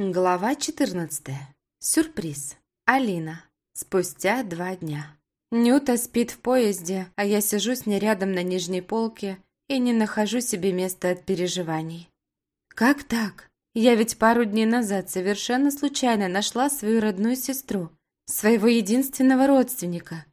Глава 14. Сюрприз. Алина. Спустя два дня. Нюта спит в поезде, а я сижу с ней рядом на нижней полке и не нахожу себе места от переживаний. Как так? Я ведь пару дней назад совершенно случайно нашла свою родную сестру, своего единственного родственника.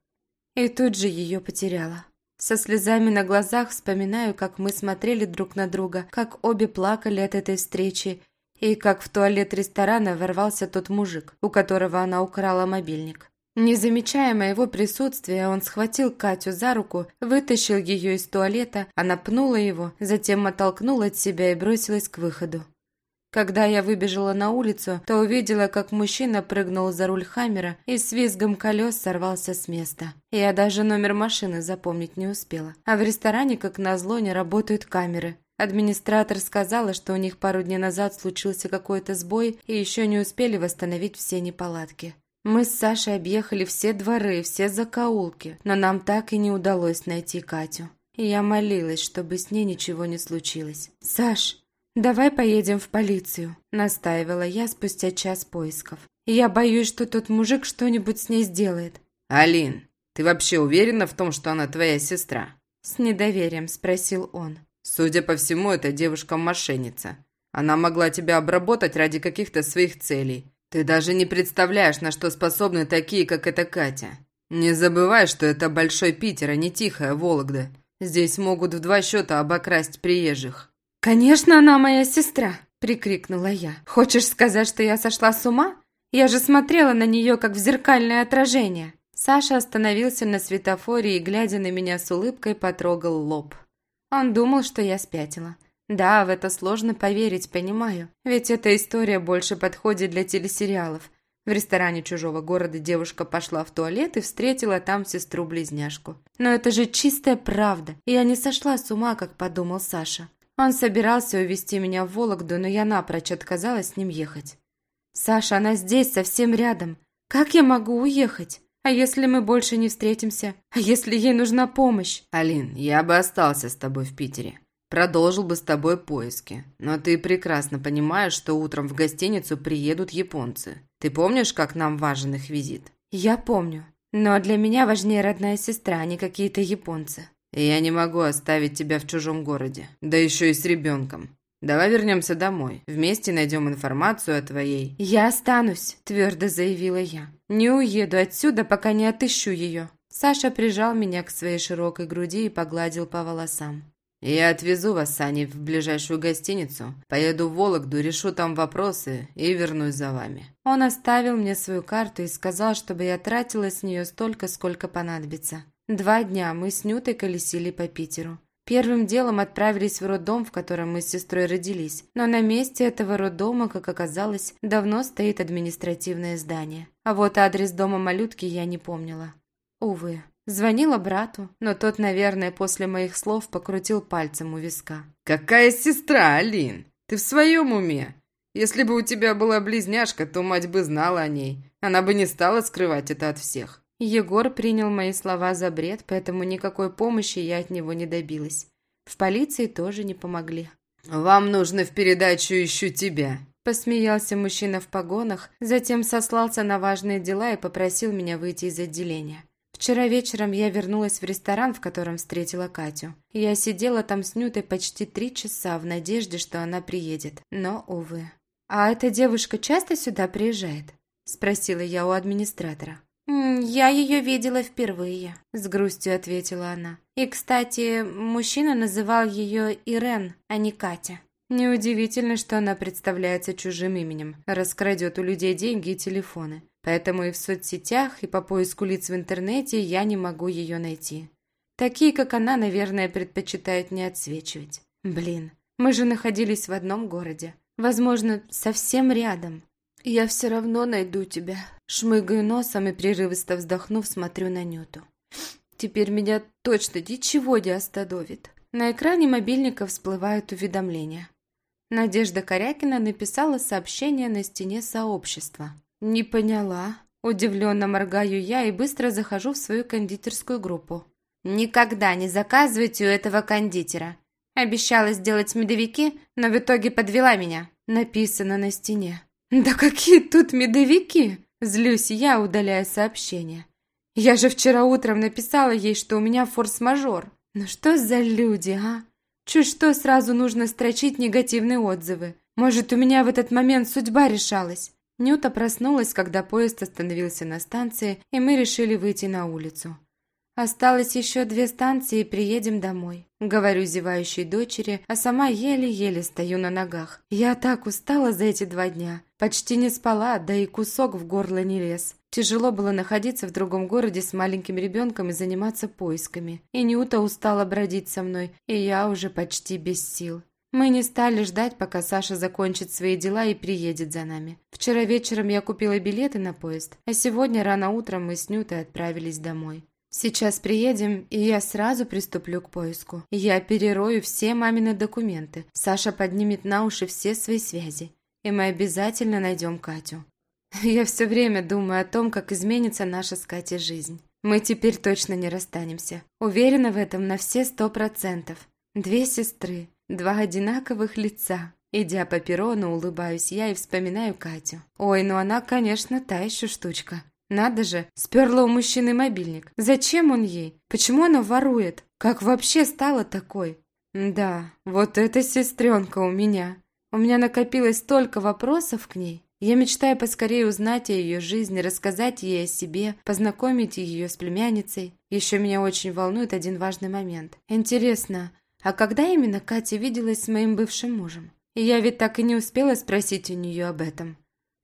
И тут же ее потеряла. Со слезами на глазах вспоминаю, как мы смотрели друг на друга, как обе плакали от этой встречи и как в туалет ресторана ворвался тот мужик, у которого она украла мобильник. Не замечая моего присутствия, он схватил Катю за руку, вытащил ее из туалета, она пнула его, затем оттолкнула от себя и бросилась к выходу. Когда я выбежала на улицу, то увидела, как мужчина прыгнул за руль Хаммера и с визгом колес сорвался с места. Я даже номер машины запомнить не успела. А в ресторане, как назло, не работают камеры. Администратор сказала, что у них пару дней назад случился какой-то сбой и еще не успели восстановить все неполадки. Мы с Сашей объехали все дворы, все закоулки, но нам так и не удалось найти Катю. И я молилась, чтобы с ней ничего не случилось. «Саш, давай поедем в полицию», – настаивала я спустя час поисков. «Я боюсь, что тот мужик что-нибудь с ней сделает». «Алин, ты вообще уверена в том, что она твоя сестра?» С недоверием спросил он. Судя по всему, эта девушка мошенница. Она могла тебя обработать ради каких-то своих целей. Ты даже не представляешь, на что способны такие, как эта Катя. Не забывай, что это Большой Питер, а не Тихая Вологда. Здесь могут в два счета обокрасть приезжих. «Конечно, она моя сестра!» – прикрикнула я. «Хочешь сказать, что я сошла с ума? Я же смотрела на нее, как в зеркальное отражение!» Саша остановился на светофоре и, глядя на меня с улыбкой, потрогал лоб. Он думал, что я спятила. Да, в это сложно поверить, понимаю. Ведь эта история больше подходит для телесериалов. В ресторане чужого города девушка пошла в туалет и встретила там сестру-близняшку. Но это же чистая правда. Я не сошла с ума, как подумал Саша. Он собирался увезти меня в Вологду, но я напрочь отказалась с ним ехать. «Саша, она здесь, совсем рядом. Как я могу уехать?» А если мы больше не встретимся? А если ей нужна помощь? Алин, я бы остался с тобой в Питере. Продолжил бы с тобой поиски. Но ты прекрасно понимаешь, что утром в гостиницу приедут японцы. Ты помнишь, как нам важен их визит? Я помню. Но для меня важнее родная сестра, а не какие-то японцы. Я не могу оставить тебя в чужом городе. Да еще и с ребенком. Давай вернемся домой. Вместе найдем информацию о твоей...» «Я останусь», – твердо заявила я. «Не уеду отсюда, пока не отыщу ее». Саша прижал меня к своей широкой груди и погладил по волосам. «Я отвезу вас с Аней в ближайшую гостиницу, поеду в Вологду, решу там вопросы и вернусь за вами». Он оставил мне свою карту и сказал, чтобы я тратила с нее столько, сколько понадобится. Два дня мы с Нютой колесили по Питеру. Первым делом отправились в роддом, в котором мы с сестрой родились. Но на месте этого роддома, как оказалось, давно стоит административное здание. А вот адрес дома малютки я не помнила. Увы. Звонила брату, но тот, наверное, после моих слов покрутил пальцем у виска. «Какая сестра, Алин? Ты в своем уме? Если бы у тебя была близняшка, то мать бы знала о ней. Она бы не стала скрывать это от всех». Егор принял мои слова за бред, поэтому никакой помощи я от него не добилась. В полиции тоже не помогли. «Вам нужно в передачу «Ищу тебя», Посмеялся мужчина в погонах, затем сослался на важные дела и попросил меня выйти из отделения. Вчера вечером я вернулась в ресторан, в котором встретила Катю. Я сидела там с Нютой почти три часа в надежде, что она приедет. Но, увы. «А эта девушка часто сюда приезжает?» – спросила я у администратора. «Я ее видела впервые», – с грустью ответила она. «И, кстати, мужчина называл ее Ирен, а не Катя». Неудивительно, что она представляется чужим именем, раскрадет у людей деньги и телефоны. Поэтому и в соцсетях, и по поиску лиц в интернете я не могу ее найти. Такие, как она, наверное, предпочитают не отсвечивать. Блин, мы же находились в одном городе. Возможно, совсем рядом. «Я все равно найду тебя». Шмыгаю носом и, прерывисто вздохнув, смотрю на Нюту. Теперь меня точно ничего не остановит. На экране мобильника всплывают уведомления. Надежда Корякина написала сообщение на стене сообщества. «Не поняла». Удивленно моргаю я и быстро захожу в свою кондитерскую группу. «Никогда не заказывайте у этого кондитера. Обещала сделать медовики, но в итоге подвела меня». Написано на стене. «Да какие тут медовики!» Злюсь я, удаляя сообщение. «Я же вчера утром написала ей, что у меня форс-мажор. Ну что за люди, а? Чуть что сразу нужно строчить негативные отзывы. Может, у меня в этот момент судьба решалась?» Нюта проснулась, когда поезд остановился на станции, и мы решили выйти на улицу. «Осталось еще две станции и приедем домой», — говорю зевающей дочери, а сама еле-еле стою на ногах. Я так устала за эти два дня. Почти не спала, да и кусок в горло не лез. Тяжело было находиться в другом городе с маленьким ребенком и заниматься поисками. И Нюта устала бродить со мной, и я уже почти без сил. Мы не стали ждать, пока Саша закончит свои дела и приедет за нами. Вчера вечером я купила билеты на поезд, а сегодня рано утром мы с Нютой отправились домой. Сейчас приедем, и я сразу приступлю к поиску. Я перерою все мамины документы. Саша поднимет на уши все свои связи. И мы обязательно найдем Катю. Я все время думаю о том, как изменится наша с Катей жизнь. Мы теперь точно не расстанемся. Уверена в этом на все сто процентов. Две сестры, два одинаковых лица. Идя по перрону, улыбаюсь я и вспоминаю Катю. Ой, ну она, конечно, та еще штучка. Надо же, сперла у мужчины мобильник. Зачем он ей? Почему она ворует? Как вообще стала такой? Да, вот эта сестренка у меня. У меня накопилось столько вопросов к ней. Я мечтаю поскорее узнать о ее жизни, рассказать ей о себе, познакомить ее с племянницей. Еще меня очень волнует один важный момент. Интересно, а когда именно Катя виделась с моим бывшим мужем? Я ведь так и не успела спросить у нее об этом.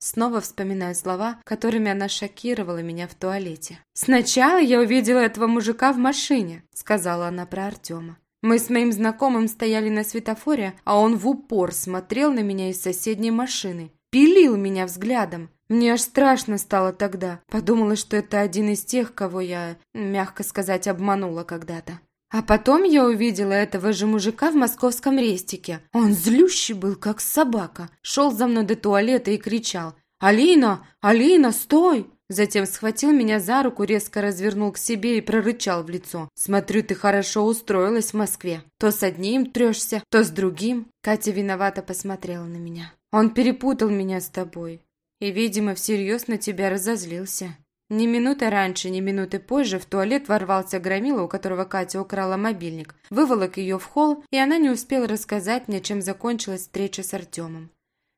Снова вспоминаю слова, которыми она шокировала меня в туалете. «Сначала я увидела этого мужика в машине», — сказала она про Артема. «Мы с моим знакомым стояли на светофоре, а он в упор смотрел на меня из соседней машины. Пилил меня взглядом. Мне аж страшно стало тогда. Подумала, что это один из тех, кого я, мягко сказать, обманула когда-то. А потом я увидела этого же мужика в московском рестике. Он злющий был, как собака. Шел за мной до туалета и кричал «Алина! Алина, стой!» Затем схватил меня за руку, резко развернул к себе и прорычал в лицо. «Смотрю, ты хорошо устроилась в Москве. То с одним трешься, то с другим». Катя виновато посмотрела на меня. «Он перепутал меня с тобой. И, видимо, всерьез на тебя разозлился. Ни минуты раньше, ни минуты позже в туалет ворвался Громила, у которого Катя украла мобильник, выволок ее в холл, и она не успела рассказать мне, чем закончилась встреча с Артемом.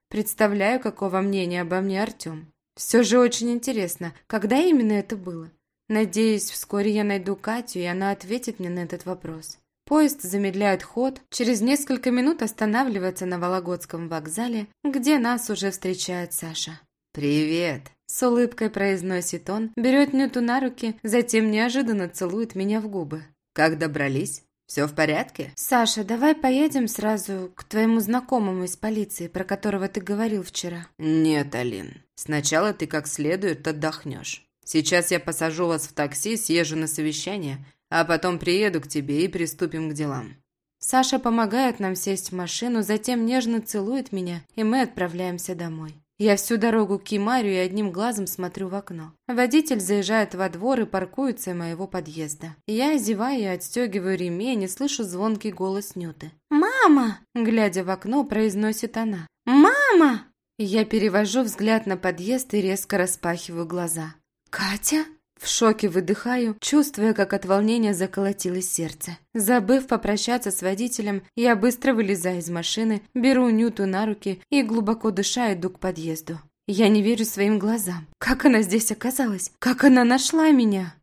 Представляю, какого мнения обо мне Артем. Все же очень интересно, когда именно это было. Надеюсь, вскоре я найду Катю, и она ответит мне на этот вопрос. Поезд замедляет ход, через несколько минут останавливается на Вологодском вокзале, где нас уже встречает Саша. «Привет!» С улыбкой произносит он, берет Нюту на руки, затем неожиданно целует меня в губы. «Как добрались? Все в порядке?» «Саша, давай поедем сразу к твоему знакомому из полиции, про которого ты говорил вчера». «Нет, Алин. Сначала ты как следует отдохнешь. Сейчас я посажу вас в такси, съезжу на совещание, а потом приеду к тебе и приступим к делам». Саша помогает нам сесть в машину, затем нежно целует меня, и мы отправляемся домой. Я всю дорогу к Кимарию и одним глазом смотрю в окно. Водитель заезжает во двор и паркуется у моего подъезда. Я, зеваю и отстегиваю ремень и слышу звонкий голос Нюты. «Мама!» – глядя в окно, произносит она. «Мама!» Я перевожу взгляд на подъезд и резко распахиваю глаза. «Катя?» В шоке выдыхаю, чувствуя, как от волнения заколотилось сердце. Забыв попрощаться с водителем, я быстро вылезаю из машины, беру Нюту на руки и, глубоко дыша, иду к подъезду. Я не верю своим глазам. Как она здесь оказалась? Как она нашла меня?